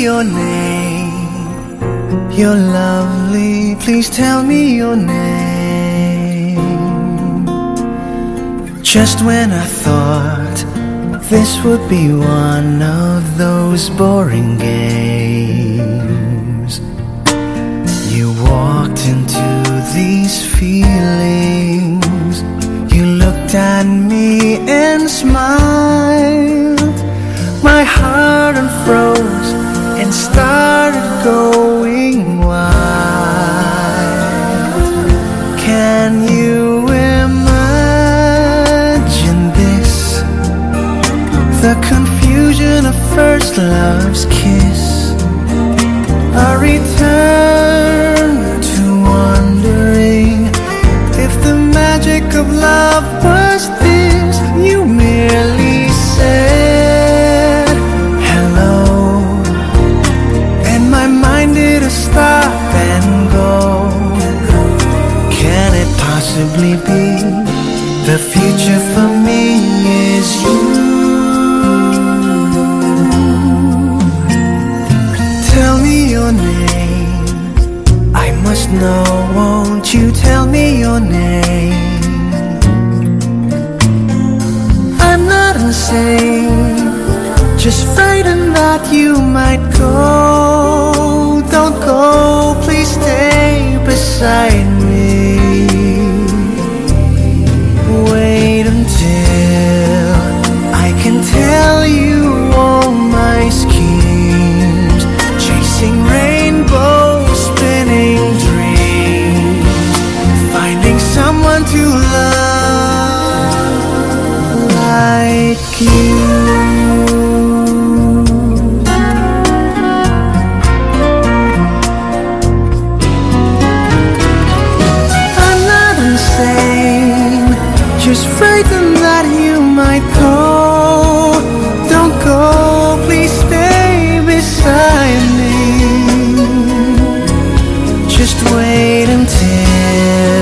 Your name. You're lovely. Please tell me your name. Just when I thought this would be one of those boring games, you walked into these feelings. You looked at me and smiled. Love's kiss. I return to wondering if the magic of love was this. You merely said hello, and my mind did a stop and go. Can it possibly be the future for me is you? Know, won't you tell me your name? I'm not insane, just frightened that you might go. Don't go, please stay beside just frightened that you might go Don't go, please stay beside me. Just wait until